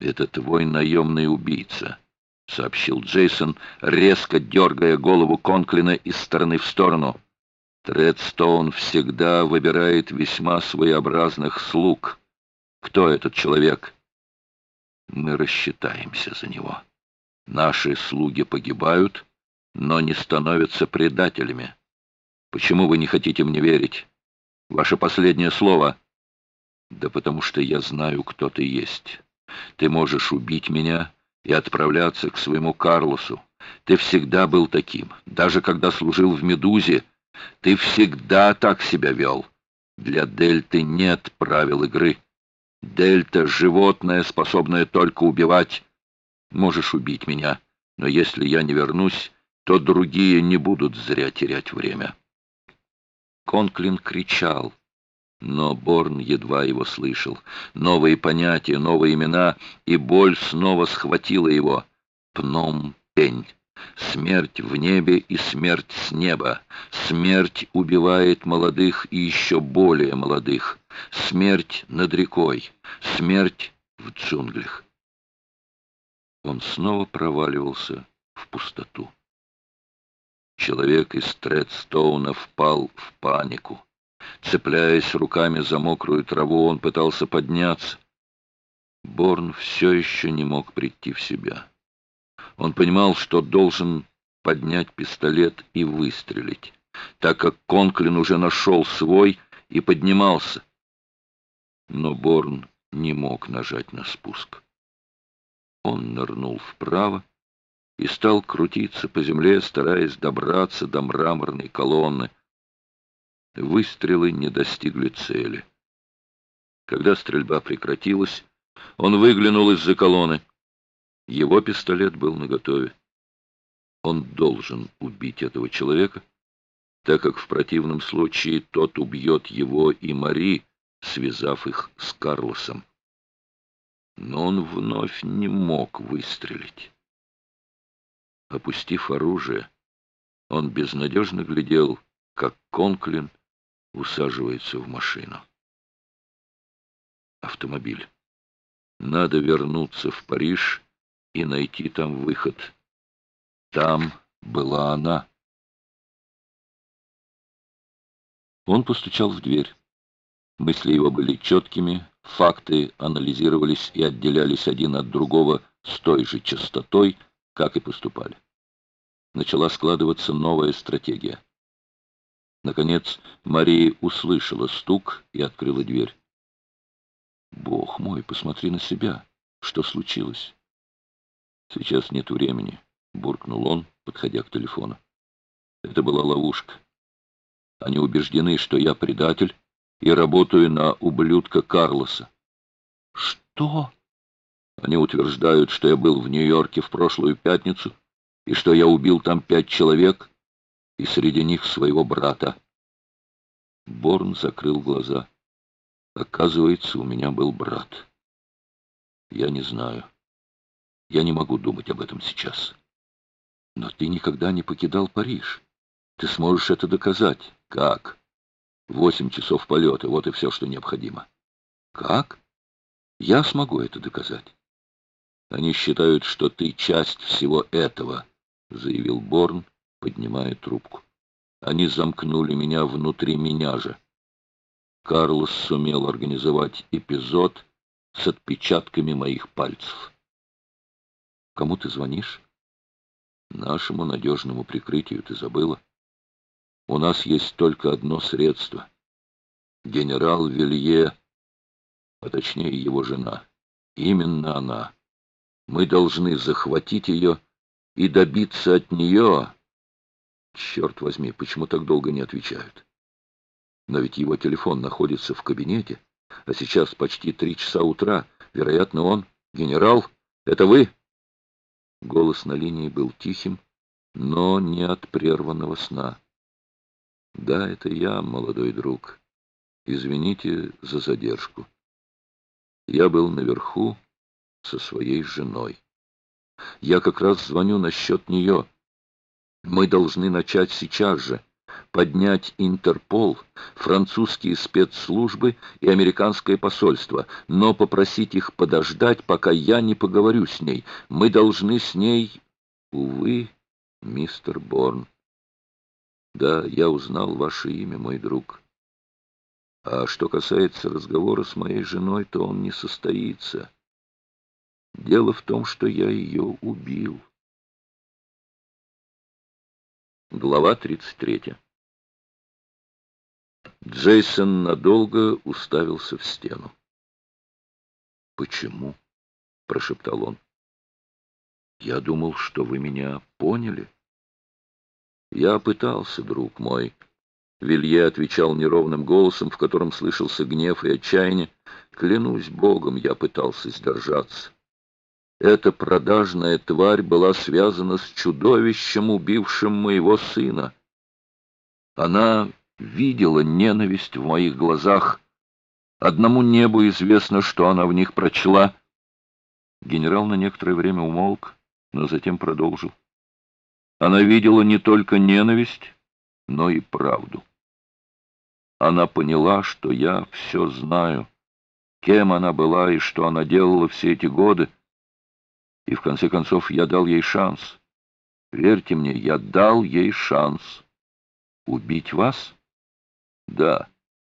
«Это твой наемный убийца», — сообщил Джейсон, резко дергая голову Конклина из стороны в сторону. «Тредстоун всегда выбирает весьма своеобразных слуг. Кто этот человек?» «Мы рассчитаемся за него. Наши слуги погибают, но не становятся предателями. Почему вы не хотите мне верить? Ваше последнее слово». «Да потому что я знаю, кто ты есть». Ты можешь убить меня и отправляться к своему Карлосу. Ты всегда был таким, даже когда служил в «Медузе». Ты всегда так себя вел. Для Дельты нет правил игры. Дельта — животное, способное только убивать. Можешь убить меня, но если я не вернусь, то другие не будут зря терять время. Конклин кричал. Но Борн едва его слышал. Новые понятия, новые имена, и боль снова схватила его. Пном-пень. Смерть в небе и смерть с неба. Смерть убивает молодых и еще более молодых. Смерть над рекой. Смерть в джунглях. Он снова проваливался в пустоту. Человек из Тредстоуна впал в панику. Цепляясь руками за мокрую траву, он пытался подняться. Борн все еще не мог прийти в себя. Он понимал, что должен поднять пистолет и выстрелить, так как Конклин уже нашел свой и поднимался. Но Борн не мог нажать на спуск. Он нырнул вправо и стал крутиться по земле, стараясь добраться до мраморной колонны, Выстрелы не достигли цели. Когда стрельба прекратилась, он выглянул из-за колонны. Его пистолет был наготове. Он должен убить этого человека, так как в противном случае тот убьет его и Мари, связав их с Карлосом. Но он вновь не мог выстрелить. Опустив оружие, он безнадежно глядел, как Конклин усаживается в машину. Автомобиль. Надо вернуться в Париж и найти там выход. Там была она. Он постучал в дверь. Мысли его были четкими, факты анализировались и отделялись один от другого с той же частотой, как и поступали. Начала складываться новая стратегия. Наконец Мария услышала стук и открыла дверь. «Бог мой, посмотри на себя! Что случилось?» «Сейчас нет времени», — буркнул он, подходя к телефону. «Это была ловушка. Они убеждены, что я предатель и работаю на ублюдка Карлоса». «Что?» Они утверждают, что я был в Нью-Йорке в прошлую пятницу и что я убил там пять человек, и среди них своего брата. Борн закрыл глаза. Оказывается, у меня был брат. Я не знаю. Я не могу думать об этом сейчас. Но ты никогда не покидал Париж. Ты сможешь это доказать. Как? Восемь часов полета, вот и все, что необходимо. Как? Я смогу это доказать. Они считают, что ты часть всего этого, заявил Борн, поднимая трубку. Они замкнули меня внутри меня же. Карлос сумел организовать эпизод с отпечатками моих пальцев. Кому ты звонишь? Нашему надежному прикрытию ты забыла. У нас есть только одно средство. Генерал Вилье, а точнее его жена. Именно она. Мы должны захватить ее и добиться от нее Черт возьми, почему так долго не отвечают? Но ведь его телефон находится в кабинете, а сейчас почти три часа утра. Вероятно, он... Генерал, это вы? Голос на линии был тихим, но не от прерванного сна. Да, это я, молодой друг. Извините за задержку. Я был наверху со своей женой. Я как раз звоню насчет нее. Мы должны начать сейчас же. поднять Интерпол, французские спецслужбы и американское посольство, но попросить их подождать, пока я не поговорю с ней. Мы должны с ней... Увы, мистер Борн. Да, я узнал ваше имя, мой друг. А что касается разговора с моей женой, то он не состоится. Дело в том, что я ее убил. Глава 33 Джейсон надолго уставился в стену. «Почему?» — прошептал он. «Я думал, что вы меня поняли». «Я пытался, друг мой». Вилье отвечал неровным голосом, в котором слышался гнев и отчаяние. «Клянусь Богом, я пытался сдержаться. Эта продажная тварь была связана с чудовищем, убившим моего сына. Она видела ненависть в моих глазах. Одному небу известно, что она в них прочла. Генерал на некоторое время умолк, но затем продолжил. Она видела не только ненависть, но и правду. Она поняла, что я все знаю, кем она была и что она делала все эти годы. И в конце концов я дал ей шанс. Верьте мне, я дал ей шанс. Убить вас? Да.